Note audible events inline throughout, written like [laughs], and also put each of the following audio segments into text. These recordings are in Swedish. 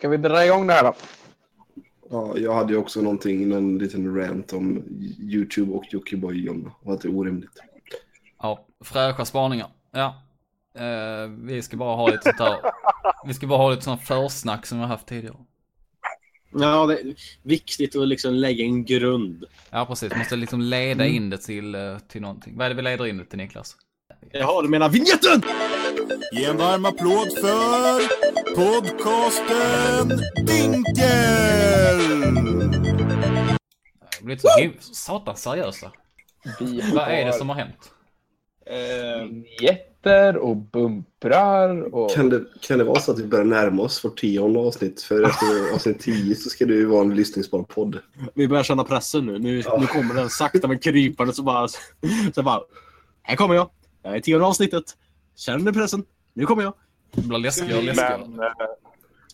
Ska vi dra igång det här då? Ja, jag hade ju också någonting, någon liten rant om YouTube och Jockiboi och att det är orimligt. Ja, fräscha spaningar. Ja. Eh, vi ska bara ha lite sånt där. [laughs] Vi ska bara ha lite sånt försnack som vi har haft tidigare. Ja, det är viktigt att liksom lägga en grund. Ja, precis. Måste liksom leda in det till, eh, till någonting. Vad är det vi leder in det till Niklas? Jaha, du menar vignetten? Ge en varm applåd för podcasten Dinkel! Det blir så satans seriösa. Vad är det som har hänt? Eh, Vinjetter och bumprar och... Kan det, kan det vara så att vi börjar närma oss vårt tionde avsnitt? För efter avsnitt tio så ska det ju vara en lyssningsbar podd. vi börjar känna pressen nu. Nu, nu kommer den sakta men krypande så bara... Så bara här kommer jag. Jag är tionde avsnittet. Känner ni pressen? Nu kommer jag. Det blir läskigare och läskigare. Men eh,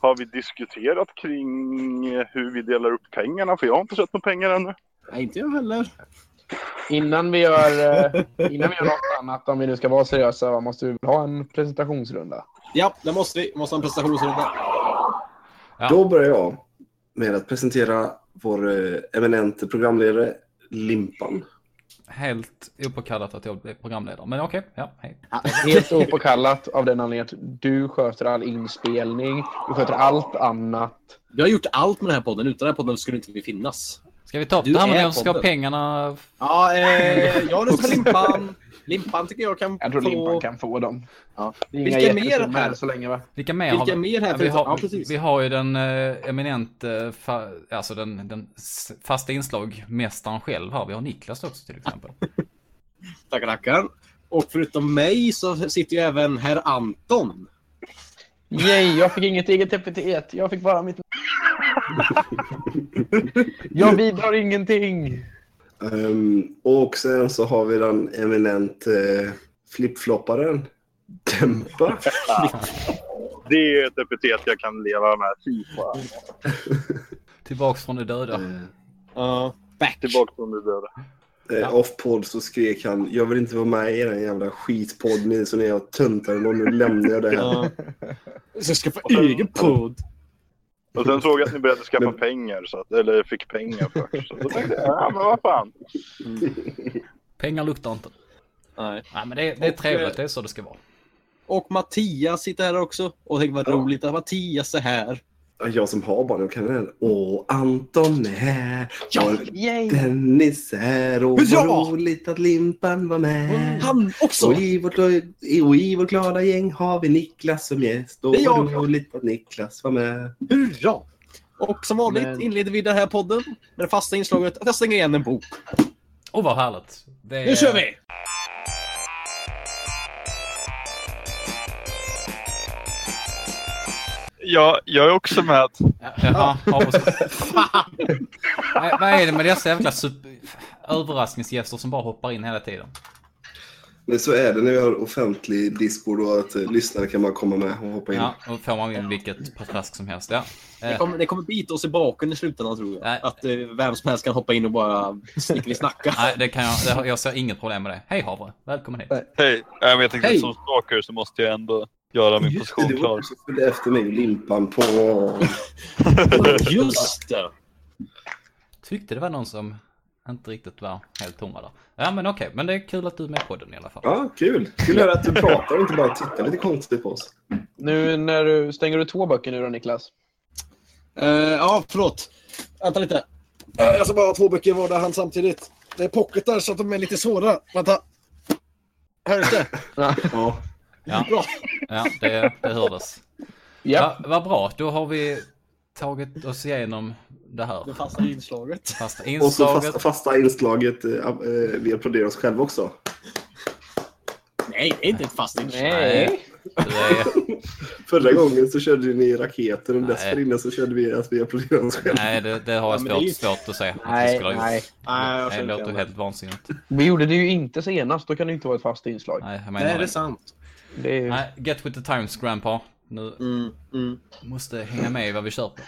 har vi diskuterat kring eh, hur vi delar upp pengarna? För jag har inte sett några pengar ännu. Nej, inte jag heller. Innan vi gör, eh, innan vi gör något annat, om vi nu ska vara seriösa, måste vi väl ha en presentationsrunda. Ja, det måste vi. Måste ha en prestationsrunda. Ja. Då börjar jag med att presentera vår eh, eminente programledare Limpan. Helt opåkallat att jag blir programledare. Men okej, ja, hej. [laughs] Helt opåkallat av den anledningen att du sköter all inspelning, du sköter allt annat. Vi har gjort allt med den här podden. Utan den här podden skulle inte vi finnas. Ska vi ta upp Du det här med vem ska ha pengarna? Ja, eh, jag på Limpan. Limpan tycker jag kan Jag tror få... Limpan kan få dem. Ja. Det är Vilka inga mer här? så länge va? Vilka mer Vilka har vi? mer här vi, har, Ja, precis. vi har ju den eh, eminente, fa, alltså den, den fasta inslagmästaren själv här. Vi har Niklas också till exempel. [laughs] Tackar, tackar. Och förutom mig så sitter ju även herr Anton. Yay, jag fick inget eget epitet. Jag fick bara mitt... [laughs] jag bidrar ingenting. Ehm, och sen så har vi den eminent uh, flipflopparen Tempa. [laughs] Det är ett epitet jag kan leva med. Tillbaks från de döda. Eh, Ja. back. Tillbaka från det döda. Eh, Off-podd så skrek han Jag vill inte vara med i den jävla skitpodd ni så ni har töntar och nu lämnar jag det här. [laughs] Så jag ska få egen podd. Och sen såg jag att ni började skaffa Men- pengar. Så att, eller fick pengar först. Så då tänkte jag, ja men vad fan. Pengar luktar inte. Nej. Nej men det, det är Och, trevligt, eh, det är så det ska vara. Och Mattias sitter här också. Och tänk vad Ja. roligt att Mattias är här. Jag som har barn, jag kan den. Åh, Anton är här. Ja, Och Yay! Dennis är här. Och Ja! vad roligt att Limpan var med. Han också! Och i, vårt, och i vårt glada gäng har vi Niklas som gäst. Och vad roligt att Niklas var med. Hurra! Och som vanligt Men- inleder vi den här podden med det fasta inslaget att jag stänger igen en bok. Och vad härligt. Det Nu kör vi! Ja, jag är också med. Ja. Nej, Vad är det med dessa jävla super... överraskningsgäster som bara hoppar in hela tiden? Men så är det när vi har offentlig discord och att eh, lyssnare kan bara komma med och hoppa in. Ja, då får man in vilket patrask som helst. Ja. Det Eh, kommer, det kommer bita oss i baken i slutändan tror jag. Nej. Att eh, vem som helst kan hoppa in och bara snickeli-snacka. Nej, det kan jag, det, har- jag ser inget problem med det. Hej Havre, välkommen hit. Hej, jag vet inte, Hej. som stalker så måste jag ändå göra min Just position det klar. också följde efter mig Limpan på... [laughs] Just det! Tyckte det var någon som inte riktigt var helt tomma där. Ja men okej, men det är kul att du är med på den i alla fall. Ja, kul. Kul att du pratar och inte bara tittar lite konstigt på oss. Nu när du... Stänger du två böcker nu då Niklas? Eh, ja, förlåt. Vänta lite. Eh, jag ska bara ha två böcker i vardera hand samtidigt. Det är pocketar så att de är lite svåra. Vänta. Hörs det? [laughs] Ja. Ja, Bra. ja det, det hördes. Ja. Va- Vad bra, då har vi tagit oss igenom det här. Det fasta inslaget. Fasta Och så inslaget. fasta, fasta inslaget, eh, vi applåderar oss själva också. Nej, det är inte ett fast inslag. Nej. Det är, [laughs] Förra gången så körde ni raketer och Nej. dessförinnan så körde vi att vi applåderade oss själva. nej, det, det har jag Ja, men det är svårt, svårt att säga. att vi Nej, gjort. nej. Nej, jag Det låter helt vansinnigt. Vi gjorde det ju inte senast. Då kan det inte vara ett fast inslag. Nej, jag menar Nej, det är det. sant. Det är... Nej, get with the times grandpa. Nu Mm, mm. måste hänga med i vad vi kör på.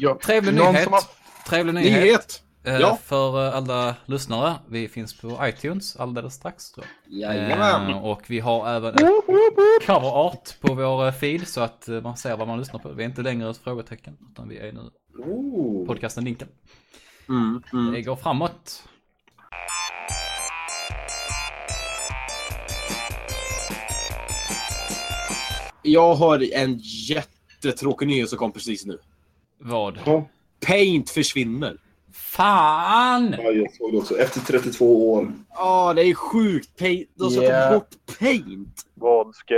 Ja. Trevlig Någon nyhet. har- Trevlig nyhet. Nyhet! Eh, Ja. För eh, alla lyssnare, vi finns på iTunes alldeles strax tror jag. Eh, och vi har även ett cover art på vår feed så att man ser vad man lyssnar på. Vi är inte längre ett frågetecken utan vi är nu Oh. podcasten Linken. Mm, mm. Det går framåt. Jag har en jättetråkig nyhet som kom precis nu. Vad? Ja, Paint försvinner. Fan! ja, jag såg det också. Efter 32 år. Ja, det är sjukt. Paint. De Yeah. ta bort paint. Vad ska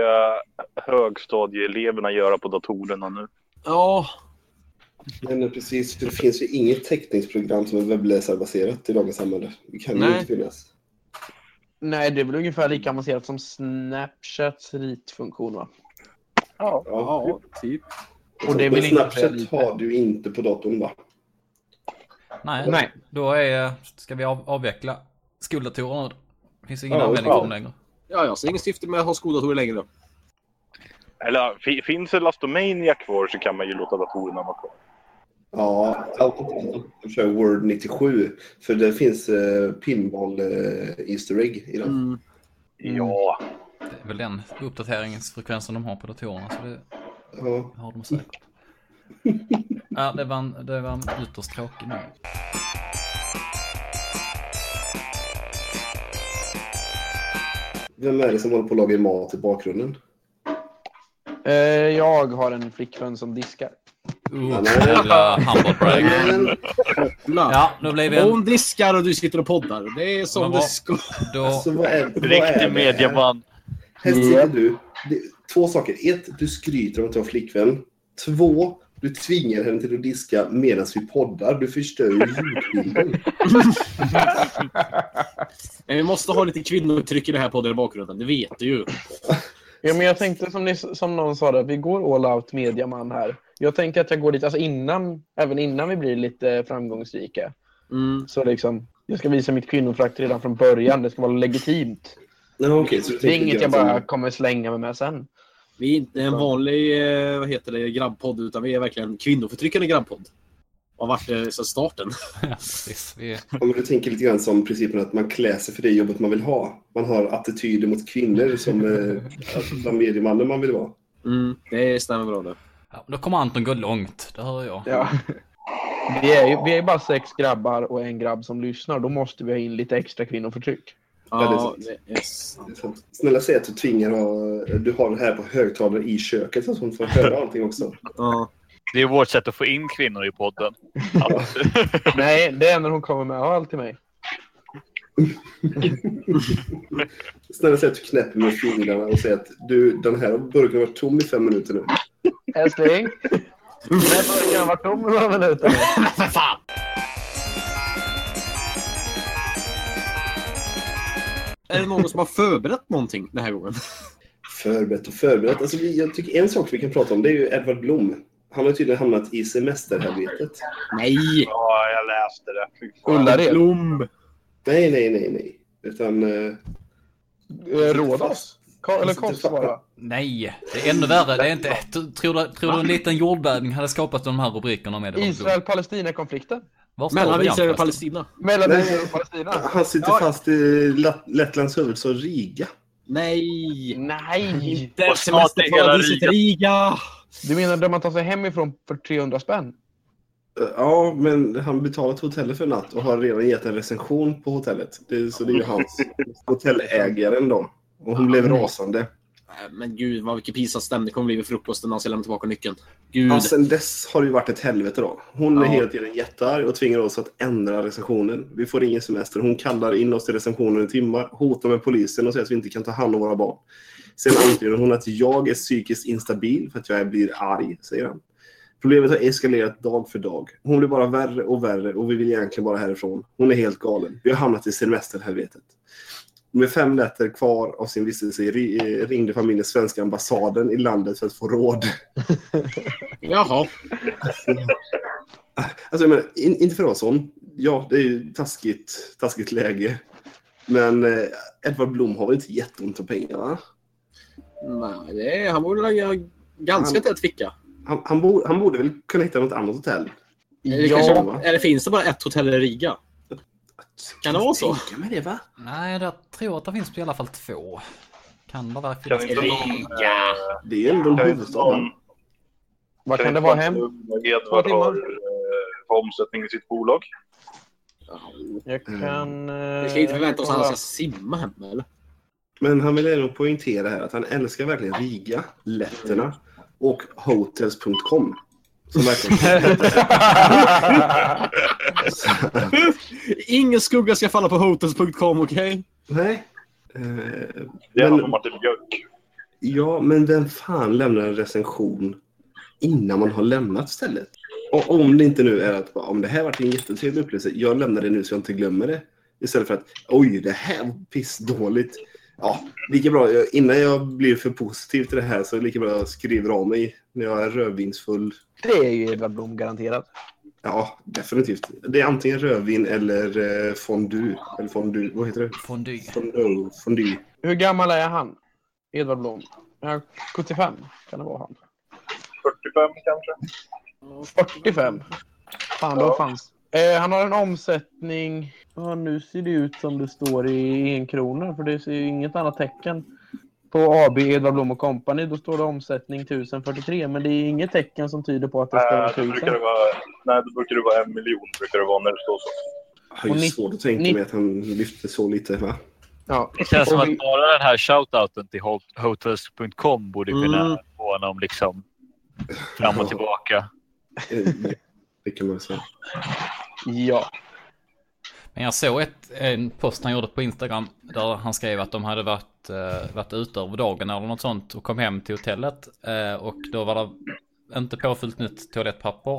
högstadieeleverna göra på datorerna nu? Ja, Men precis, för det finns ju inget teckningsprogram som är webbläsarbaserat i dagens samhälle. Det kan ju Nej. inte finnas. Nej, det är väl ungefär lika avancerat som Snapchats ritfunktion va? Ja. Ja. ja typ. Och det inte säga Snapchat har du inte på datorn va? Nej, Nej. då är, ska vi av, avveckla skoldatorerna. Det finns ingen Ja, användning ja. för dem längre. Ja, jag ser inget syfte med att ha skoldatorer längre. Då. Eller fi- finns det Lastomania kvar så kan man ju låta datorerna vara kvar. Ja, jag kör Word 97. För det finns eh, pinball eh, Easter egg i den. Mm. Ja, Det är väl den uppdateringsfrekvensen de har på datorerna. Så det Ja. har de säkert. Ja, det var en, det var en ytterst tråkig nyhet. Vem är det som håller på att laga mat i bakgrunden? Eh, jag har en flickvän som diskar. Uh, jävla humble Ja. Nu blir vi en... Hon diskar och du sitter och poddar. Det är som det ska. Då, alltså, vad är, vad Riktig det? Här sitter du. Det, två saker. Ett, du skryter om att du har flickvän. Två, du tvingar henne till att diska medan vi poddar. Du förstör ju ljudbilden. [laughs] Vi måste ha lite kvinnotryck i det här podden i bakgrunden. Det vet du ju. Ja, men jag tänkte som, ni, som någon sa, där, vi går all out mediaman här. Jag tänker att jag går dit, alltså innan, även innan vi blir lite framgångsrika. Mm. Så liksom, jag ska visa mitt kvinnofrakt redan från början. Det ska vara legitimt. Ja, okej, så Det är inget jag bara som- kommer slänga mig med sen. Vi är inte en vanlig eh, vad heter det, grabbpodd, utan vi är verkligen kvinnoförtryckande grabbpodd. Och har varit det sedan starten. [laughs] ja, precis. Vi, Ja, men du tänker lite grann som principen att man klär sig för det jobbet man vill ha. Man har attityder mot kvinnor som eh, [laughs] den mediemannen man vill vara. Mm, det stämmer bra det. ja, då kommer Anton gå långt, det hör jag. Ja. Vi är ju vi är ju bara sex grabbar och en grabb som lyssnar. Då måste vi ha in lite extra kvinnoförtryck. Ja, det är Ja, sant. det är sant. Det är sant. Snälla säg att du tvingar ha, du har det här på högtalare i köket så att hon får höra allting också. [laughs] Ja. Det är vårt sätt att få in kvinnor i podden. [laughs] Att, Nej, det är när hon kommer med öl till mig. [laughs] Snälla säg att du knäpper med fingrarna och säger att du, den här burken har varit tom i fem minuter nu. Älskling. Den här burken har varit tom i några minuter. För fan! Är det någon som har förberett någonting den här gången? Förberett och förberett. Alltså, jag tycker en sak vi kan prata om det är ju Edvard Blom. Han har tydligen hamnat i semesterhelvetet. Nej! ja jag läste det. Ullared. Blom! Nej, nej, nej, nej. Utan... Eh, Eh, Rhodos? Eller Kos bara. Nej, det är ännu värre. Det är inte... Tror du, tror du en liten jordbävning hade skapat de här rubrikerna med det? Israel-Palestina-konflikten. Mellan Israel och? Palestina. Mellan Nej. Israel och Palestina. han sitter Ja. fast i Lettlands huvudstad Riga. Nej! Nej! Inte semesterparadiset Riga! Du menar där man tar sig hemifrån för 300 spänn? Ja, men han betalat hotellet för en natt och har redan gett en recension på hotellet. Det, så det är ju hans [laughs] hotellägaren då. Och hon blev rasande. Nej, Men gud, vad vilken pinsam stämning det kommer bli vid frukosten när han ska lämna tillbaka nyckeln. Gud. Ja, sen dess har det ju varit ett helvete då. Hon är Ja. hela tiden jättearg och tvingar oss att ändra recensionen. Vi får ingen semester. Hon kallar in oss till recensionen i timmar, hotar med polisen och säger att vi inte kan ta hand om våra barn. Sen antyder hon att jag är psykiskt instabil för att jag blir arg, säger han. Problemet har eskalerat dag för dag. Hon blir bara värre och värre och vi vill egentligen bara härifrån. Hon är helt galen. Vi har hamnat i semesterhelvetet. Med fem nätter kvar av sin vistelse eh, ringde familjen svenska ambassaden i landet för att få råd. [laughs] Jaha. Alltså, jag menar, in, inte för att vara sån. Ja, det är ju taskigt, taskigt läge. Men eh, Edvard Blom har väl inte jätteont om pengar, va? Nej, det är, han borde lägga ganska tät ficka. Han, han, borde, han borde väl kunna hitta något annat hotell Ja. kanske, eller finns det bara ett hotell i Riga? Kan det vara så? Mig det va? Nej, jag tror att det finns i alla fall två. Kan det verkligen Kan inte någon... eh, Det är ändå en Kan inte huvudstad. någon... va? Vad kan det vara hem? Edvard har eh, för omsättning i sitt bolag. Jag kan... Vi eh, ska inte förvänta oss att han ska simma hem eller? Men han vill ändå poängtera här att han älskar verkligen Riga, letterna och hotels.com. [laughs] Ingen skugga ska falla på hotels.com, okej? Nej. Eh, Det är men, Martin Björk. ja, men vem fan lämnar en recension innan man har lämnat stället? Och om det inte nu är att om det här varit en jättetrevlig upplevelse, jag lämnar det nu så jag inte glömmer det. Istället för att oj, det här var pissdåligt. Ja, lika bra. Innan jag blir för positiv till det här så är det lika bra att jag skriver av mig när jag är rödvinsfull. Det är ju Edvard Blom garanterat. Ja, definitivt. Det är antingen rödvin eller eh, fondue. Eller fondue, vad heter det? Fondue. Fondue. fondue. Hur gammal är han? Edvard Blom? Ja, 75 kan det vara han. 45 kanske. 45. Fan, då Ja. fanns. Eh, han har en omsättning. Ja, nu ser det ut som det står i en kronor för det ser ju inget annat tecken. På AB Edvard Blom och Company då står det omsättning 1043 men det är inget tecken som tyder på att det ska vara Nej, då brukar 1000. det vara, nej, då brukar det vara en miljon. Brukar det vara när det står så. Jag har ju svårt att tänka mig att han lyfte så lite. Va? Ja. Det känns som att bara den här shoutouten till hot- hotels.com borde kunna Mm. få honom liksom fram och tillbaka. Det kan man säga. Ja. Men jag såg ett, en post han gjorde på Instagram där han skrev att de hade varit, eh, varit ute över dagen eller något sånt och kom hem till hotellet eh, och då var det inte påfyllt nytt toalettpapper.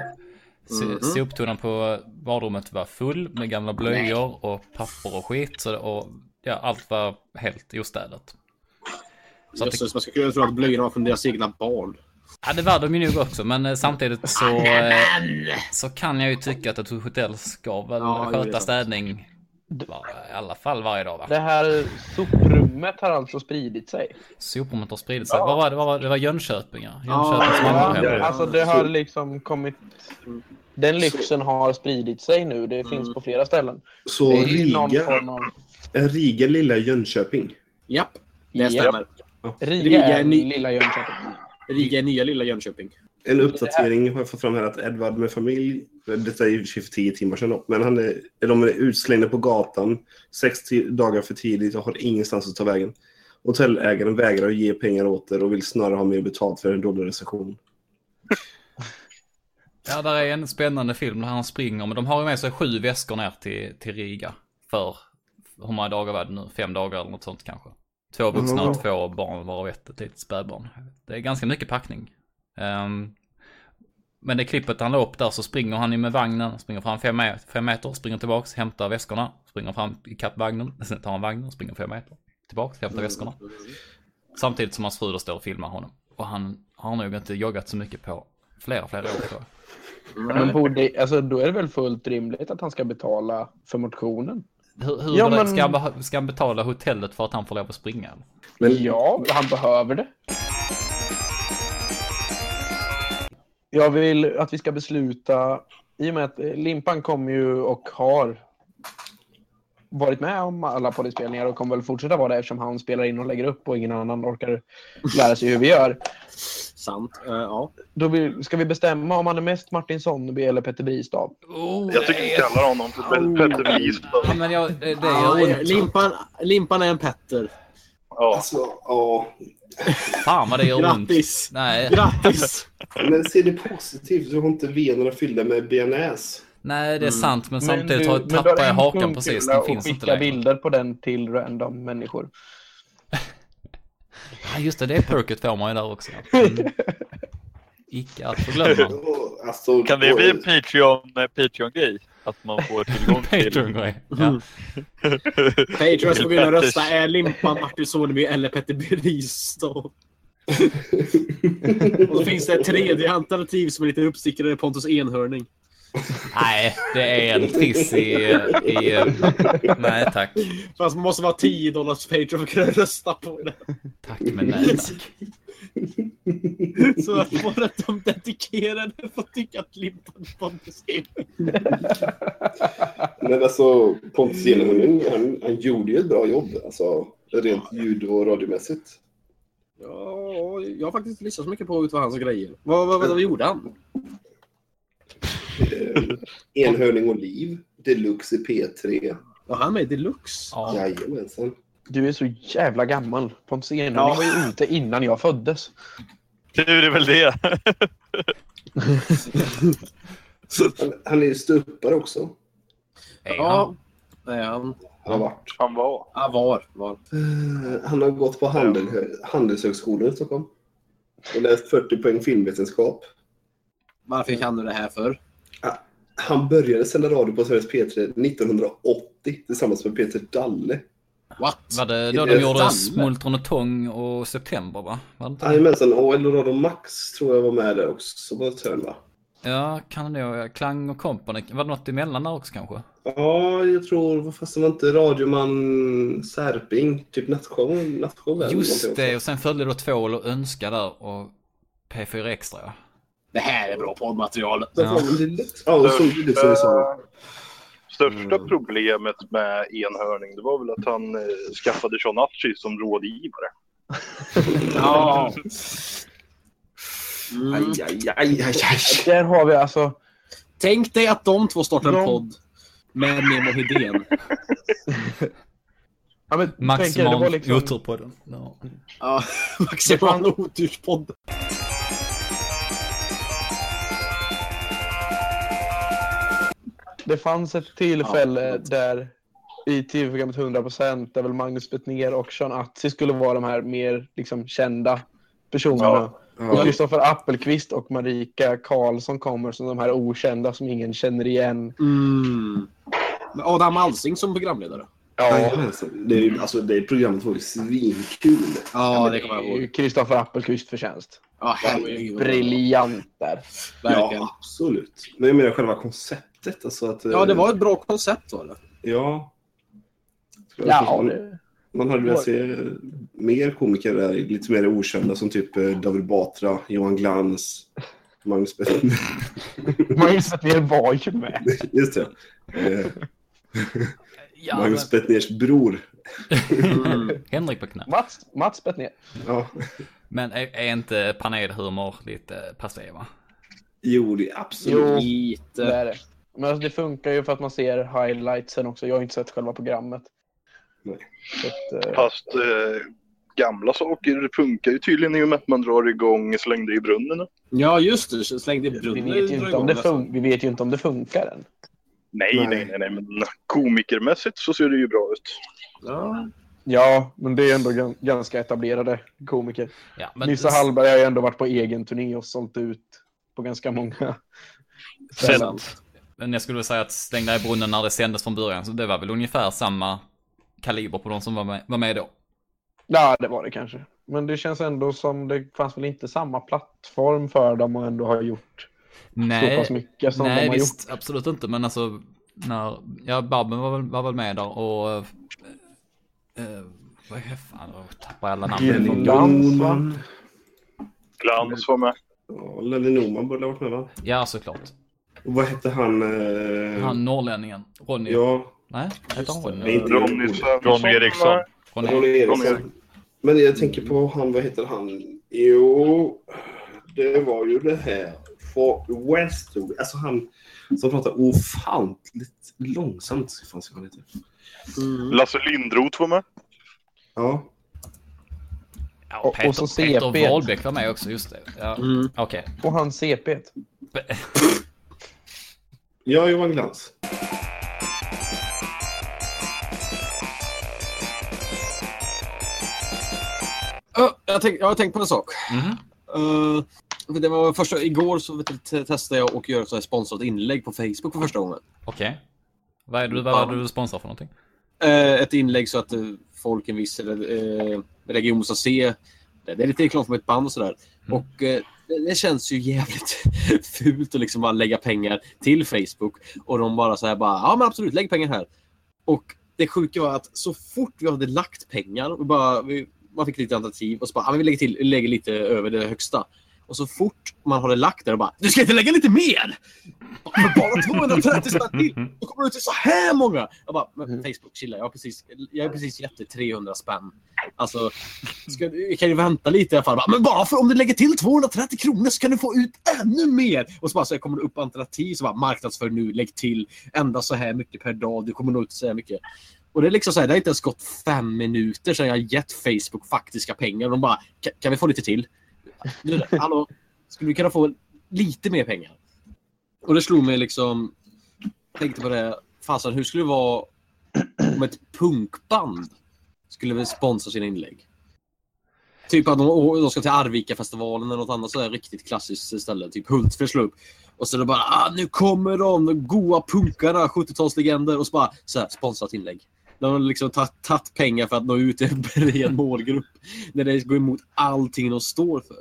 Mhm. Soptunnan på badrummet var full med gamla blöjor och papper och skit så det, och ja, allt var helt ostädat. Så att det, man ska kunna tro att blöjorna var från deras egna barn. Ja, det var de ju nog också men eh, samtidigt så, eh, så kan jag ju tycka att ett hotell ska väl Ja, sköta städning var, i alla fall varje dag va? Det här soprummet har alltså spridit sig. Soprummet har spridit sig. Vad var det? Vad var det? det var Jönköping ja. Ja, Jönköpings ja. Ja, alltså det har liksom kommit... Den lyxen har spridit sig nu. Det finns på flera ställen. Så Det är någon Riga, form av... Riga lilla Jönköping? Japp, det Japp. stämmer. Riga Riga är är ny- lilla Jönköping. Riga är nya lilla Jönköping. En uppdatering har jag fått fram här att Edvard med familj, detta är ju i och för tio timmar sedan då, men han är, de är utslängda på gatan 60 dagar för tidigt och har ingenstans att ta vägen. Hotellägaren vägrar att ge pengar åt er och vill snarare ha mer betalt för en dålig recension. Ja, där är en spännande film där han springer. Men de har ju med sig sju väskor ner till, till Riga. För hur många dagar var det nu? Fem dagar eller något sånt kanske. Två vuxna och två barn varav ett ett litet spädbarn. Det är ganska mycket packning. Ehm, men det klippet han la upp där så springer han ju med vagnen, springer fram fem, fem meter, springer tillbaks, hämtar väskorna, springer fram ikapp vagnen, sen [laughs] tar han vagnen, springer fem meter, tillbaks, hämtar väskorna. Samtidigt som hans fru då står och filmar honom. Och han har nog inte joggat så mycket på flera, flera år tror jag. Men borde, alltså, då är det väl fullt rimligt att han ska betala för motionen? Hur, hur Ja, men- ska, han ska han betala hotellet för att han får lov att springa? Men Ja, han behöver det. Jag vill att vi ska besluta, i och med att Limpan kommer ju och har varit med om alla poddinspelningar och kommer väl fortsätta vara det eftersom han spelar in och lägger upp och ingen annan orkar lära sig hur vi gör. Sant. Eh, ja. Då vill, ska vi bestämma om han är mest Martin Sonneby eller Petter Bristav? Jag tycker vi kallar honom för Petter Bris. Ja, men jag, det, det Ah, gör ja, ont. limpan, limpan är en Petter. Ja, alltså, ja. Fan vad det gör ont. Grattis! Nej, Grattis! [laughs] Men se det positivt, du har inte venerna fyllda med bearnaise. nej, det är sant. Men samtidigt Mm. du- har, jag en hakan precis. Den finns inte längre. bilder på den till random människor. [laughs] Ja, just det. Det perket får man ju där också. [laughs] Mm. Icke att förglömma. Alltså, Kan det bli en Patreon, eh, Patreon-grej? Att man får tillgång till... Patreon-grej. Ja. [laughs] Gå in och Petters. rösta. Är Limpan Martin Soneby eller Petter Bristav? [laughs] Och så finns det ett tredje alternativ som är lite uppstickare, Pontus Enhörning. Nej, det är en triss i... i nej tack. Fast man måste vara 10 dollars Patreon för att kunna rösta på det. Tack men nej tack. [laughs] Så att bara de dedikerade får tycka att Limpan Pontus Men alltså, Pontus Enhörning, han, han gjorde ju ett bra jobb. Alltså, rent ljud och radiomässigt. Ja, jag har faktiskt lyssnat så mycket på ut vad hans grejer. Vad, vad, vad gjorde han? Eh, Enhörning och liv. Deluxe i P3. Ja, han är med i Deluxe. Ja. Jajamensan. Du är så jävla gammal. Pontus Enhörning Ja. var ju ute innan jag föddes. Tur är väl det. Han, han är ju ståuppare också. Han? Ja, det är han. Han har varit. Han var. Ja, var. var. Eh, Han har gått på handel, Handelshögskolan i Stockholm. Och läst 40 poäng filmvetenskap. Varför kan du det här för? Han började sända radio på Sveriges P3 1980 tillsammans med Peter Dalle. What? Var det då de gjorde. Smultron och Tång och September va? Jajamensan, och Eldorado Max tror jag var med där också på törn va? Ja, kan det nog. Klang och Company. Var det något emellan där också kanske? Ja, jag tror, fast det var inte Radioman Särping, typ nattshow, nattshow Just det, och sen följde då Tvål och Önska där och P4 Extra ja. Det här är bra poddmaterial. Ja, och så sa. Största problemet med enhörning det var väl att han eh, skaffade Sean Aschi som rådgivare. [laughs] Ja. Mm. Aj, aj, aj, aj, aj. Där har vi alltså... Tänk dig att de två startar en De- podd med Nemo Hedén. Ja, men, Maximal liksom... otur på den. Ja. Ja, [laughs] maximal oturspodd. Det fanns ett tillfälle där i tv-programmet 100% där väl Magnus Bettner och Sean Atzi skulle vara de här mer liksom, kända personerna. Och Kristoffer Appelqvist och Marika Karlsson kommer som de här okända som ingen känner igen. Mm. Med Adam Alsing som programledare. Ja. Det, är ju- alltså, det programmet var ju svinkul. Ja, det kommer jag ihåg. Kristoffer Appelqvist förtjänst. Ja. Briljant där. Verkligen. Ja, absolut. Men jag menar själva konceptet. Alltså att, eh, Ja, det var ett bra koncept var det. Ja. Ja, man, det... man hade velat se eh, mer komiker där, lite mer okända som typ eh, David Batra, Johan Glans, Magnus Bettner. [laughs] Magnus Bettner var ju med. [laughs] Just det. Eh, Ja, Magnus Bettners bror. Mm. men, [laughs] Henrik på knä. Mats, Mats Bettner. Ja. Men är, är inte panelhumor lite passé va? Jo, det är absolut. Jo, det Lite. är det. Men alltså, det funkar ju för att man ser highlightsen också. Jag har inte sett själva programmet. Att, eh, Fast eh, gamla saker funkar ju tydligen i och med att man drar igång Släng dig i brunnen. Ja, just det. Slängde i vi, brunnen. vet ju inte om det fun- vi vet ju inte om det funkar än. Nej, Nej. nej, nej, nej, men komikermässigt så ser det ju bra ut. Ja. Ja, men det är ändå gan- ganska etablerade komiker. Ja, men Nisse Hallberg har ju ändå varit på egen turné och sålt ut på ganska många ställen. Men jag skulle väl säga att Stäng där i brunnen när det sändes från början, så det var väl ungefär samma kaliber på de som var med, var med då. Ja, det var det kanske. Men det känns ändå som det fanns väl inte samma plattform för dem att ändå ha gjort så pass mycket som nej de har visst, absolut inte, men alltså när, ja Babben var väl, var väl med där och, eh, eh, vad är fan, jag tappar alla namn. Glans, va? Glans var med. Ja, Lenny Norman borde ha varit med va? Ja, såklart. Och vad hette han? Eh... Han norrlänningen, Ronny. Ja, Nej, heter han Ronny? inte Ronny. Ronny Eriksson. Ronny. Ronny Eriksson. Men jag tänker på han, vad heter han? Jo, det var ju det här. For West. Alltså han som pratar ofantligt långsamt. Fan han heter. Mm. Lasse Lindroth var med. Ja, Ja, Och- Peter, och så Peter. Wahlbeck var med också, just det. Ja, Mm. Okej. Och han CP. [laughs] ja Johan Glans. Ja, jag, tänk, jag har tänkt på en sak. Mhm. Eh, det var första, igår så du, testade jag att göra ett sponsrat inlägg på Facebook för första gången. Okej. Vad är det vad är det du sponsrar för någonting? Eh, ett inlägg så att eh, folk i en viss region ska se. Det är lite reklam för ett band och sådär. Mm. Och det, känns ju jävligt [laughs] fult att liksom bara lägga pengar till Facebook och de bara så här bara ja men absolut lägg pengar här. Och det sjuka var att så fort vi hade lagt pengar, vi bara, vi, man fick lite alternativ och så bara ja, men vi lägger till, vi lägger lite över det högsta. Och så fort man hade lagt det och bara du ska inte lägga lite mer! Bara 230 spänn till! Då kommer det till så här många! Jag bara, men Facebook chilla, jag har precis, jag har precis gett dig 300 spänn. Alltså, ska, kan ju vänta lite i alla fall. Men bara för om du lägger till 230 kronor så kan du få ut ännu mer! Och så bara så kommer det upp alternativ så bara marknadsför nu, lägg till endast så här mycket per dag, du kommer nå ut så här mycket. Och det är liksom så här, det har inte ens gått fem minuter sedan jag gett Facebook faktiska pengar. De bara, "Kan- kan vi få lite till? Nu, Hallå, skulle vi kunna få lite mer pengar? Och det slog mig liksom, tänkte på det, fasen hur skulle det vara om ett punkband skulle väl sponsra sina inlägg? Typ att de, de ska till Arvika-festivalen eller något annat sådär riktigt klassiskt ställe. Typ Hultsfred slår upp. Och så är det bara ah, nu kommer de, de goa punkarna, 70-talslegender. Och så bara så här, sponsrat inlägg. De har liksom tagit tagit pengar för att nå ut till en bred målgrupp. När det går emot allting de står för.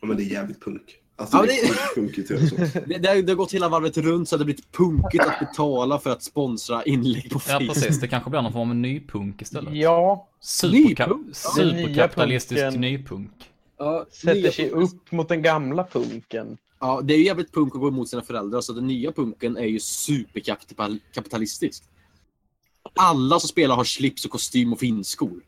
Ja, men det är jävligt punk. Alltså, Ja, det det- är sjukt punkigt. [laughs] Det, det, har, det har gått hela varvet runt så det har blivit punkigt att betala för att sponsra inlägg på Ja, Facebook. precis. Det kanske blir någon form av nypunk istället. Ja, Superka- Nypunk? Ja. Superkapitalistisk punken. nypunk. Ja, sätter sig punk- upp mot den gamla punken. Ja, det är ju jävligt punk att gå emot sina föräldrar, så den nya punken är ju superkapitalistisk. Alla som spelar har slips och kostym och finskor.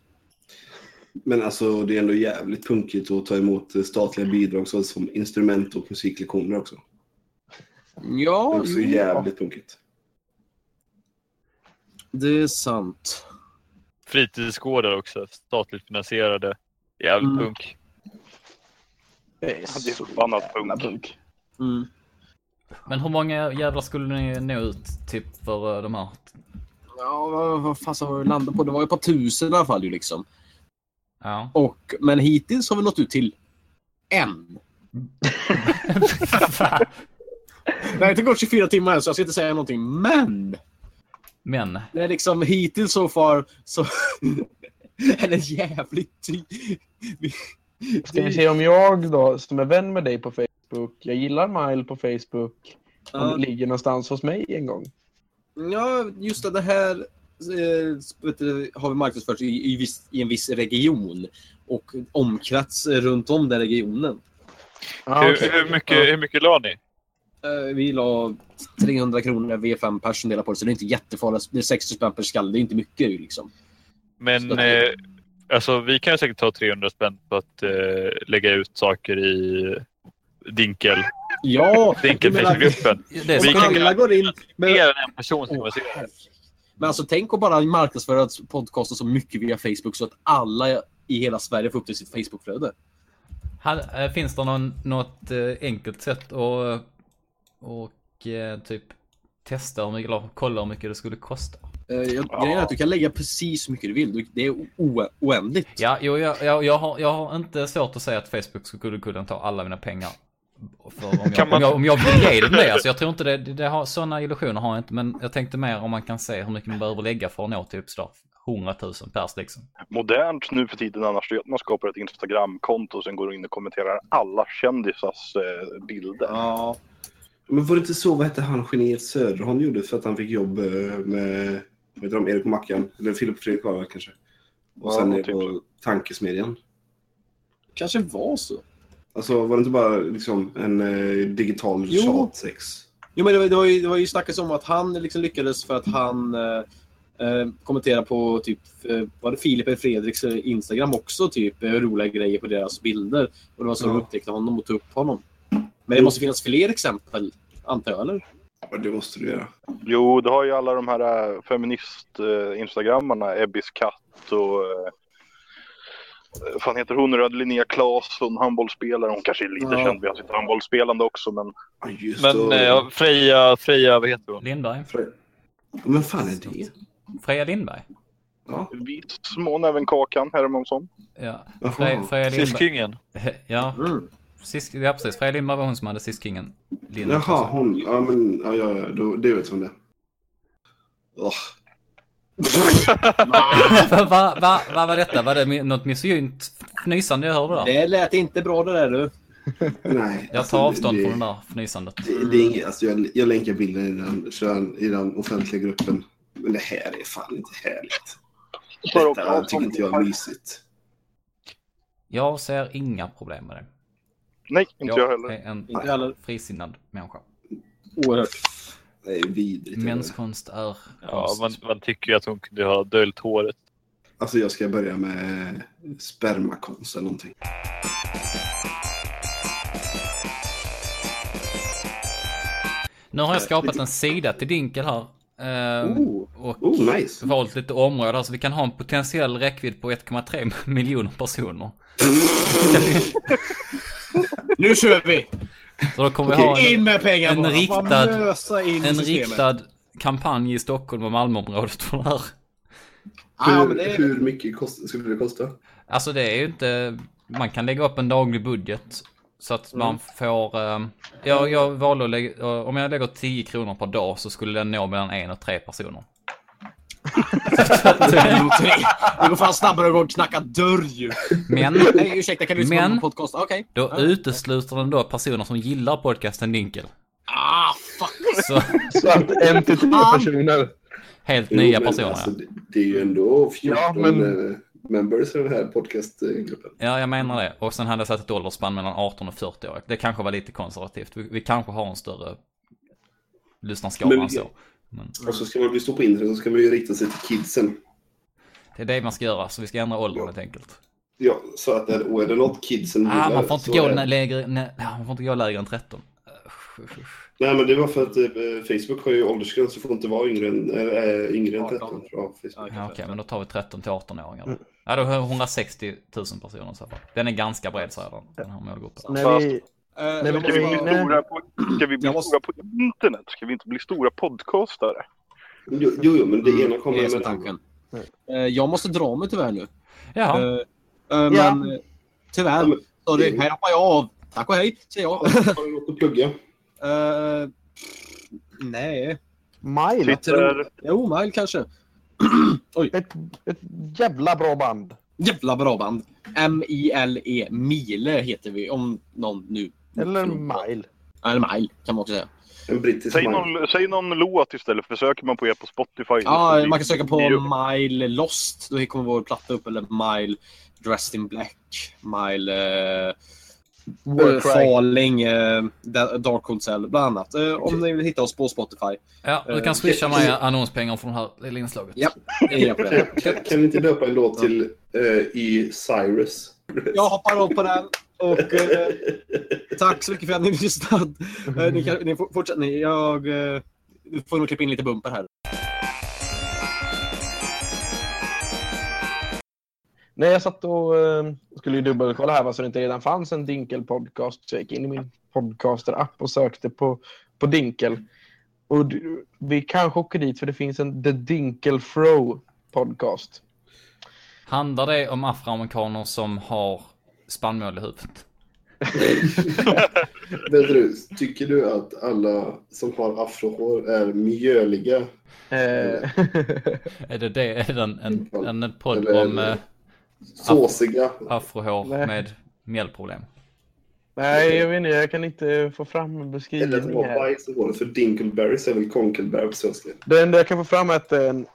Men alltså, det är ändå jävligt punkigt att ta emot statliga bidrag så som instrument och musiklektioner också. Det är Ja, också jävligt punkigt. det är sant. Fritidsgårdar också. Statligt finansierade. Jävligt Mm. punk. Det är det är förbannat jävla punk. Mm. Men hur många jävlar skulle ni nå ut typ för eh, de här? Ja, vad, fasen var vi landade på? Det var ju ett par tusen i alla fall ju liksom. Ja. Och, men hittills har vi nått ut till en. [laughs] Det har inte gått 24 timmar än, så jag ska inte säga någonting. Men! Men, Det är liksom hittills så far så [laughs] det jävligt ty- Ska vi se om jag då, som är vän med dig på Facebook, jag gillar Mile på Facebook, om det ligger någonstans hos mig en gång. Ja, just det, det här har vi marknadsfört i, i, viss, i en viss region och omkrets runt om den regionen. Ah, hur, okej. hur, mycket, hur mycket la ni? Eh, vi la 300 kronor V5 pers som delar på det, så det är inte jättefarligt. Det är 60 spänn per skalle, det är inte mycket liksom. Men Så- eh, alltså, vi kan säkert ta 300 spänn på att eh, lägga ut saker i Dinkel. Ja! Dinkel jag menar, Facebookgruppen. det är Vi kan- alla går in. Men, Mer än en person som det. Men alltså tänk att bara marknadsföra podcasten så mycket via Facebook så att alla i hela Sverige får upp till sitt Facebookflöde. Eh, finns det någon, något eh, enkelt sätt att och, eh, typ testa hur mycket, eller kolla hur mycket det skulle kosta? Jag, Grejen är att du kan lägga precis så mycket du vill. Det är oändligt. Ja, jo, jag, jag, jag, har, jag har inte svårt att säga att Facebook skulle kunna ta alla mina pengar. För om, jag, man- om, jag, om jag vill ge dem det, [laughs] alltså jag tror inte det, det, det har, sådana illusioner har jag inte, men jag tänkte mer om man kan se hur mycket man behöver lägga för att nå typ sådär 100 000 pers liksom. Modernt nu för tiden annars är att man skapar ett Instagramkonto och sen går in och kommenterar alla kändisars eh, bilder. Ja. Men var det inte så, vad hette han, geniet Söderholm gjorde för att han fick jobb eh, med, vad heter de, Erik Mackan? Eller Filip Fredrik var kanske? Och Ja, sen typ. på Tankesmedjan. Kanske var så. Alltså var det inte bara liksom en eh, digital Jo. tjatsex? Jo, men det var, det var ju, det var ju snackats om att han liksom lyckades för att han eh, eh, kommenterade på typ, eh, var det Filip eller Fredriks eh, Instagram också, typ eh, roliga grejer på deras bilder. Och det var så de Ja. upptäckte honom och tog upp honom. Men det måste finnas fler exempel, antar jag, eller? Ja, det måste du göra. Jo, det har ju alla de här feminist-instagrammarna, Ebbis katt och fan heter hon nu? Linnea Claesson, handbollsspelare. Hon kanske är lite Ja. känd via sitt handbollsspelande också, men just Men eh, ja, Freja, Freja, vad heter hon? Lindberg? Fre- Men fan är det? Freja Lindberg? Ja. viss mån även Kakan Hermansson. Ja, Jaha. Freja, Lindberg. Fiskkingen. [laughs] Ja, Mm. Sis, ja, precis. Freja Lindberg var hon som hade Sis-kingen. Lindberg. Jaha, hon. Ja, men ja, ja, ja, det vet hon det. Åh. Vad va, va, va var detta? Var det något misogynt fnysande jag hörde där? Det lät inte bra det där du. Nej. Jag alltså, tar avstånd det, från det där fnysandet. Det, det är inget, alltså jag, jag länkar bilden i den, kör den i den offentliga gruppen. Men det här är fan inte härligt. Detta tycker inte jag är mysigt. Jag ser inga problem med det. Nej, inte jag heller. är en heller. frisinnad människa. Oerhört. Det är vidrigt. Menskonst är Ja, man, man tycker ju att hon kunde ha döljt håret. Alltså jag ska börja med spermakonst eller någonting. Nu har jag skapat en sida till Dinkel här. Oh, och oh nice. valt lite områden så vi kan ha en potentiell räckvidd på 1,3 miljoner personer. [laughs] Nu kör vi! Så då kommer vi ha en, In med pengar en bara. riktad- in en riktad kampanj i Stockholm och Malmöområdet för det här. Ja, Hur, men det är... hur mycket kost, skulle det kosta? Alltså det är ju inte, man kan lägga upp en daglig budget. Så att man får, eh, ja, jag valde att lägga, om jag lägger 10 kronor per dag så skulle den nå mellan en och tre personer. [laughs] Det går fan snabbare att gå och knacka dörr ju. Men Nej, ursäkta, kan du Men- på podcast? Okej. då Ja. utesluter den då personer som gillar podcasten Dinkel. Ah, fuck. Så Så att en till tre Fan. personer. helt Jo, nya personer. Alltså, det, det är ju ändå 14 Ja, men- eh, members i den här podcastgruppen. Ja, jag menar det. Och sen hade jag satt ett åldersspann mellan 18 och 40 år. Det kanske var lite konservativt. Vi, vi kanske har en större lyssnarskara än så. Men Och så ska man bli stor på internet så ska man ju rikta sig till kidsen. det är det man ska göra, så vi ska ändra åldern helt enkelt. Ja, så att är, och är det något kidsen Ah, gillar man får inte gå är- lägre, nä, ja, man får inte gå lägre än 13. Usch, usch, usch. Nej, men det var för att eh, Facebook har ju åldersgräns så får inte vara yngre än, äh, yngre än 13. Ja. Ja, Okej, men då tar vi 13 till 18-åringar då. Ja, då har 160 000 personer i så fall. Den är ganska bred säger den, den här målgruppen. När vi, Nej, jag men Ska vi bli Nej. stora på, ska vi bli Jag måste- stora på internet? Ska vi inte bli stora podcastare? Jo, jo, jo, men det ena kommer Det är så med tanken. Eh, Jag måste dra mig tyvärr nu. Ja, Eh, eh, Men eh, tyvärr. Ja, men- Sorry, här hoppar jag av. Tack och hej, säger jag. Har du något att plugga? [laughs] Eh, nej. Mile. Sitter... Jo, Mile kanske. [clears throat] Ett, ett jävla bra band. Jävla bra band. M-I-L-E. Mile heter vi. Om någon nu... Eller. Mile. Eller Mile kan man också säga. En brittisk Säg man. någon, säg någon låt istället, för söker man på er på Spotify. Ja, man kan söka på Mile Lost. Då kommer vår platta upp. Eller Mile Dressed in Black. Mile... Uh, Warcry. Falling. Uh, Darkhold Cell. Bland annat. Eh, om ni vill hitta oss på Spotify. ja du kan swisha mig annonspengar från det här lilla inslaget. Ja. Kan, kan vi inte döpa en låt till uh, i Cyrus? Jag hoppar upp på den. Och eh, [laughs] tack så mycket för att ni lyssnade. Eh, ni, kan, ni får- fortsätt ni. Jag eh, får nog klippa in lite bumper här. Nej, jag satt och eh, skulle ju dubbelkolla här va, så det inte redan fanns en Dinkel-podcast. Så jag gick in i min podcaster-app och sökte på, på Dinkel. Och du- vi kanske åker dit för det finns en The Dinkel Fro podcast. Handlar det om afroamerikaner som har spannmål i huvudet? [laughs] Vänta du, tycker du att alla som har afrohår är mjöliga? Eh, [laughs] Är det det? Är det en, en, en podd Eller- om eh, Såsiga? afrohår Nej. med mjällproblem? Nej, jag vet inte. Jag kan inte få fram en Eller det var här. bajs i håret, för Dinkleberries är väl Conkelberry på svenska? Det enda jag kan få fram är att det är en,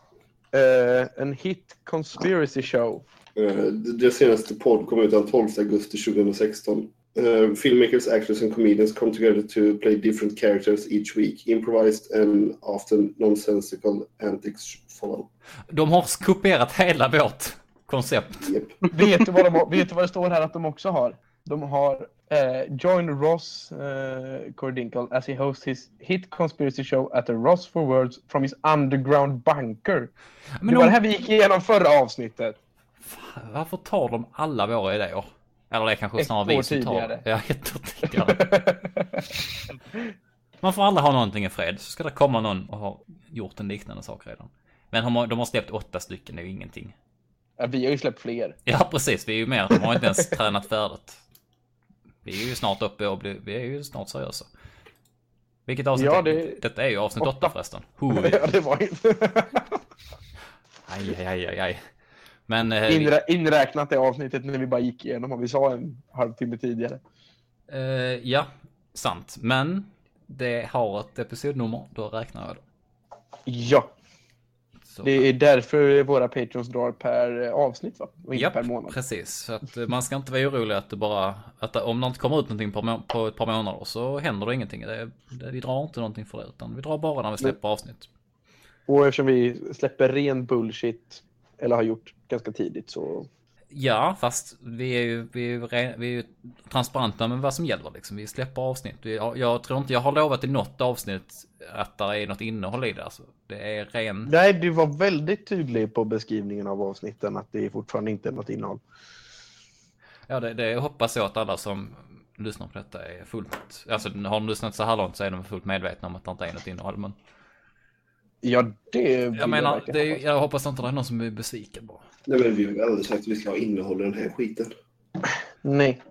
eh, en hit conspiracy show. Eh, Det senaste podd kom ut den 12 augusti 2016. Uh, filmmakers, actors and comedians come together to play different characters each week. Improvised and often nonsensical antics follow. De har kopierat hela vårt koncept. Yep. vet, du vad de har, vet du vad det står här att de också har? De har eh, join Ross eh, Cordinkle as he hosts his hit conspiracy show at the Ross for Words from his underground bunker. Men det var de, det här vi gick igenom förra avsnittet. Varför tar de alla våra idéer? Eller det är kanske Ett snarare vi som tar tidigare. Ja, [laughs] ett år tidigare. Man får aldrig ha någonting i fred. Så ska det komma någon och ha gjort en liknande sak redan. Men de har, släppt åtta stycken, det är ju ingenting. ja, vi har ju släppt fler. Ja, precis. Vi är ju mer. De har inte ens [laughs] tränat färdigt. Vi är ju snart uppe och blir, vi är ju snart seriösa. Vilket avsnitt Ja, det? det- Detta är ju avsnitt Åtta. åtta förresten. [laughs] Ja, det var inte. Aj, aj, aj, aj. Men eh, Inrä, inräknat det avsnittet när vi bara gick igenom och vi sa en halvtimme tidigare. Eh, ja, sant. Men det har ett episodnummer, då räknar jag det. Ja, Så, det är därför våra patrons drar per eh, avsnitt va? Och inte Japp, per månad. precis. Så att man ska inte vara orolig att det bara, att om det inte kommer ut någonting på, på ett par månader så händer det ingenting. Det, det, vi drar inte någonting för det, utan vi drar bara när vi släpper avsnitt. Och eftersom vi släpper ren bullshit, eller har gjort ganska tidigt så... Ja, fast vi är ju, vi är ju, vi är ju transparenta med vad som gäller liksom. Vi släpper avsnitt. Jag, jag tror inte jag har lovat i något avsnitt att det är något innehåll i det. Alltså. Det är ren... Nej, du var väldigt tydlig på beskrivningen av avsnitten att det är fortfarande inte är något innehåll. Ja, det, det hoppas jag att alla som lyssnar på detta är fullt... Alltså har de lyssnat så här långt så är de fullt medvetna om att det inte är något innehåll. Men Ja, det jag menar, det är, hoppas. jag hoppas inte det är någon som blir besviken bara. Nej, men vi har ju aldrig sagt att vi ska ha innehåll i den här skiten. Nej.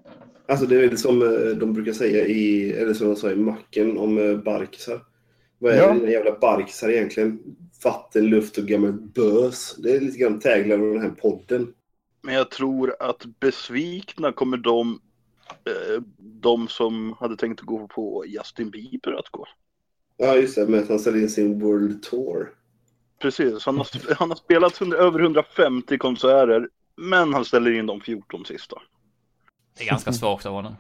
Alltså det är väl som eh, de brukar säga i, eller som de sa i macken om eh, barkisar. Vad är Ja. dina jävla barkisar egentligen? Vatten, luft och gammal bös. Det är lite grann tagline av den här podden. Men jag tror att besvikna kommer de, eh, de som hade tänkt att gå på Justin Bieber att gå. Ja, just det. Med att han ställer in sin World Tour. Precis, han har, han har spelat 100, över 150 konserter, men han ställer in de 14 sista. Det är ganska svagt av honom.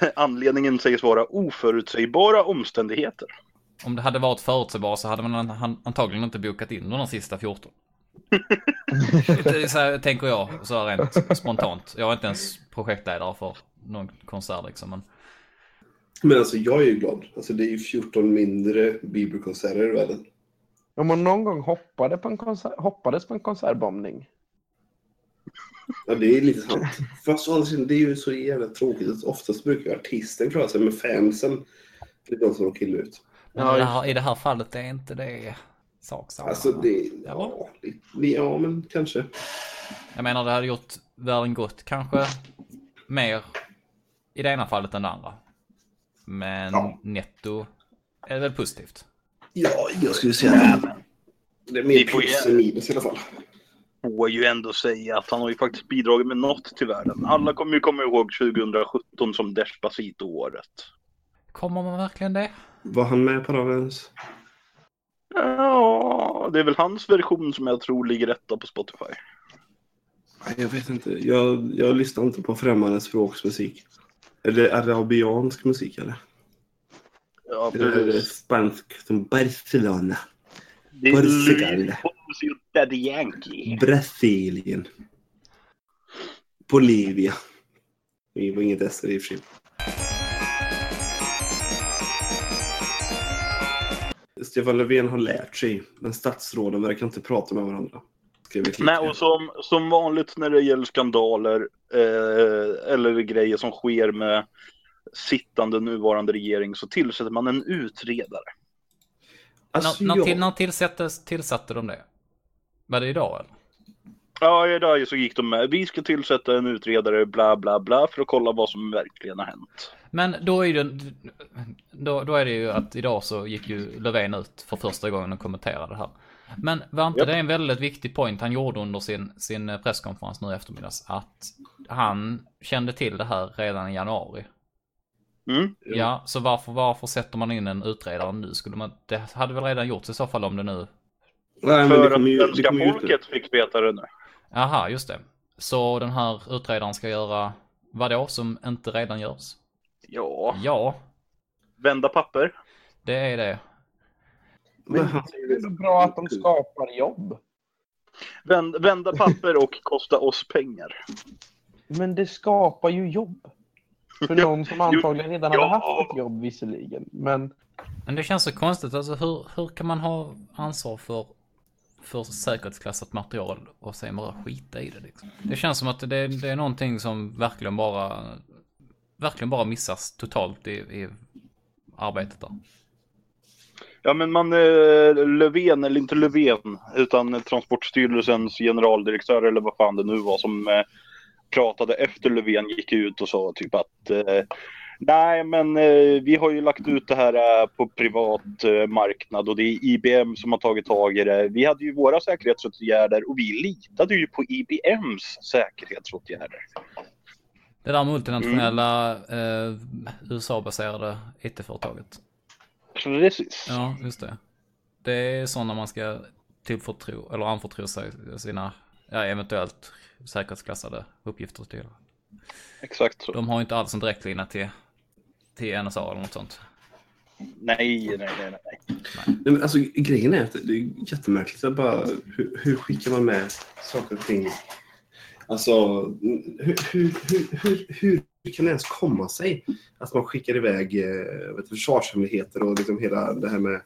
[laughs] Anledningen sägs vara oförutsägbara omständigheter. Om det hade varit förutsägbart så hade man antagligen inte bokat in de sista 14. [laughs] det är så här, tänker jag, så här rent spontant. Jag är inte ens projektledare för någon konsert liksom. Men Men alltså jag är ju glad. Alltså det är ju 14 mindre Bieber-konserter i världen. Om man någon gång hoppade på en konsert, hoppades på en konsertbombning. Ja, det är lite sant. Fast å andra sidan, det är ju så jävla tråkigt att oftast brukar artisten klara sig, men fansen det är de som råkar illa ut. Ja, det här, i det här fallet är inte det sak samma. Alltså det... Ja. Ja, det, ja men kanske. Jag menar det hade gjort världen gott kanske mer i det ena fallet än det andra. Men Ja. netto är det väl positivt. Ja, jag skulle säga det. Det är mer plus än minus i alla fall. Får ju ändå säga att han har ju faktiskt bidragit med något till världen. Alla kommer ju komma ihåg 2017 som Despacito-året. Kommer man verkligen det? Var han med på det ens? Ja, det är väl hans version som jag tror ligger etta på Spotify. Jag vet inte. Jag, jag lyssnar inte på främmande språksmusik. Är det arabiansk musik eller? Ja, Eller är det spansk som Barcelona? Det är och Daddy Yankee. Brasilien. Bolivia. Det var inget S i och för sig. Stefan Löfven har lärt sig, men statsråden verkar inte prata med varandra. Nej, och som, som vanligt när det gäller skandaler eh, eller grejer som sker med sittande nuvarande regering så tillsätter man en utredare. Alltså, när, jag- till, när tillsattes, tillsatte de det? Var det idag eller? Ja, idag så gick de med. Vi ska tillsätta en utredare, bla bla bla, för att kolla vad som verkligen har hänt. Men då är, det, då, då är det ju att idag så gick ju Löfven ut för första gången och kommenterade det här. Men var inte Japp. det en väldigt viktig point han gjorde under sin, sin presskonferens nu i eftermiddags? Att han kände till det här redan i januari. Mm. Ja, så varför, varför sätter man in en utredare nu? Skulle man, det hade väl redan gjorts i så fall om det nu... Nej, men För att ju, svenska folket fick veta det nu. Aha, just det. Så den här utredaren ska göra vad då som inte redan görs? Ja, Ja, vända papper. det är det. Men det är så bra att de skapar jobb. Vänd, vända papper och kosta oss pengar. Men det skapar ju jobb. För någon som antagligen redan ja. hade haft ett jobb visserligen. Men Men det känns så konstigt, alltså hur, hur kan man ha ansvar för, för säkerhetsklassat material och sen bara skita i det liksom? Det känns som att det, det är någonting som verkligen bara, verkligen bara missas totalt i, i arbetet där. Ja, men man, eh, Löfven, eller inte Löfven, utan Transportstyrelsens generaldirektör eller vad fan det nu var som eh, pratade efter Löfven gick ut och sa typ att eh, nej, men eh, vi har ju lagt ut det här eh, på privat eh, marknad och det är IBM som har tagit tag i det. Vi hade ju våra säkerhetsåtgärder och vi litade ju på IBMs säkerhetsåtgärder. Det där multinationella eh, USA-baserade IT-företaget. Precis. Ja, just det. Det är sådana man ska tillförtro, eller anförtro sig sina, ja, eventuellt säkerhetsklassade uppgifter till. Exakt så. De har ju inte alls en direktlina till, till NSA eller något sånt. Nej, nej, nej, nej. Nej, men alltså, grejen är att det är jättemärkligt. Bara, hur, hur skickar man med saker och ting? Alltså, hur, hur, hur, hur, hur kan det ens komma sig att man skickar iväg eh, vet, försvarshemligheter och liksom hela det här med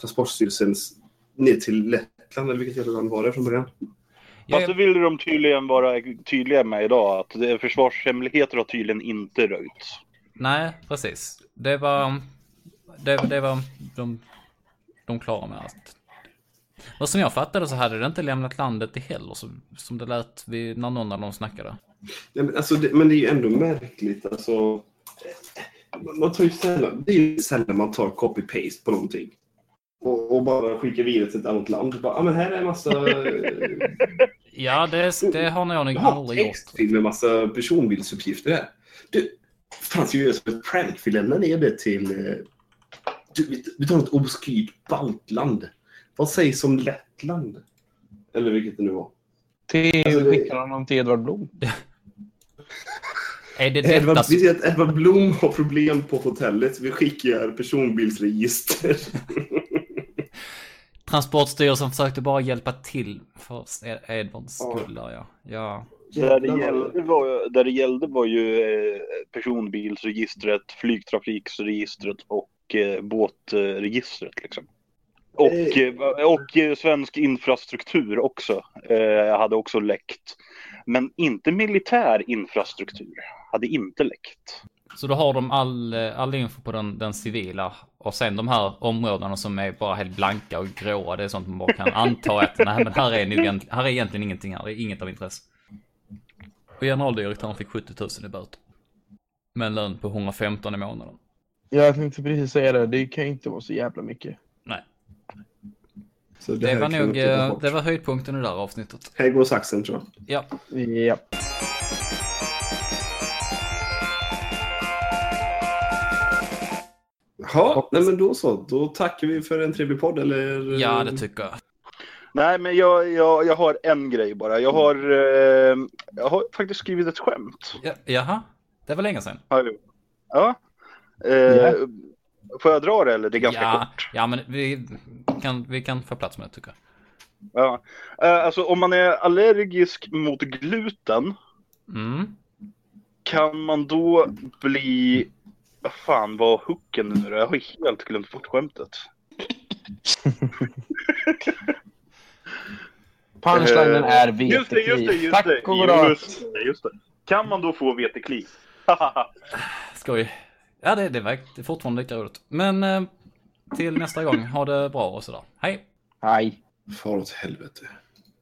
Transportstyrelsens ner till Lettland, eller vilket jävla land var det från början? Ja, Fast det vill de tydligen vara tydliga med idag. Att försvarshemligheter har tydligen inte röjts. Nej, precis. Det var, det, det var de, de klara med att och som jag fattade så hade det inte lämnat landet heller, som, som det lät vid, när någon av dem snackade. Nej, men, alltså, det, men det är ju ändå märkligt. Alltså, man tar ju sällan, det är ju sällan man tar copy-paste på någonting. Och, och bara skickar vidare till ett annat land. Bara, ah, men här är en massa... [laughs] Ja, det, det har nog Jag har aldrig gjort. textfilm med massa personbildsuppgifter här. Du, fan ska vi göra som ett prank? Vi lämnar ner det till... eh, Du, vi tar något obskyrt baltland. Vad sägs om Lettland? Eller vilket det nu var. Till, Alltså, det- skickar honom till Edvard Blom. [laughs] Är det detta Edvard, vi ser att Edvard Blom har problem på hotellet. Vi skickar personbilsregister. [laughs] Transportstyrelsen försökte bara hjälpa till för Ed- Edvards skull där ja. ja. Där det, gällde var, där det gällde var ju eh, personbilsregistret, flygtrafiksregistret och eh, båtregistret. Liksom. Och, eh, och eh, svensk infrastruktur också eh, hade också läckt. Men inte militär infrastruktur hade inte läckt. Så då har de all, eh, all info på den, den civila och sen de här områdena som är bara helt blanka och gråa. Det är sånt man bara kan [laughs] anta att nej men här är, egent- här är egentligen ingenting här. Det är inget av intresse. Och generaldirektören fick 70 000 i böter. Med en lön på 115 i månaden. Jag tänkte precis säga det, det kan ju inte vara så jävla mycket. Det, här var nog eh, det var höjdpunkten i det där avsnittet. Här går saxen tror jag. Ja, Ja. Ja, nej men då så. Då tackar vi för en trevlig podd, eller? ja det tycker jag. Nej, men jag, jag, jag har en grej bara. Jag har, eh, jag har faktiskt skrivit ett skämt. Ja, jaha, det var länge sedan. Har jag. Ja. Eh, Ja. Får jag dra det eller? Det är ganska ja, kort. ja, men vi kan, vi kan få plats med det tycker jag. Ja. Eh, alltså om man är allergisk mot gluten Mm. kan man då bli... Vad fan var hooken nu då? Jag har helt glömt bort skämtet. [laughs] Punchlinen Eh, är Just det, just det, just Tack det. och godnatt. Just det, just det. Kan man då få vetekliv? [laughs] Skoj. Ja, det, det, är fortfarande lika roligt. Men eh, till nästa gång, ha det bra och sådär. Hej! Hej. Far åt helvete.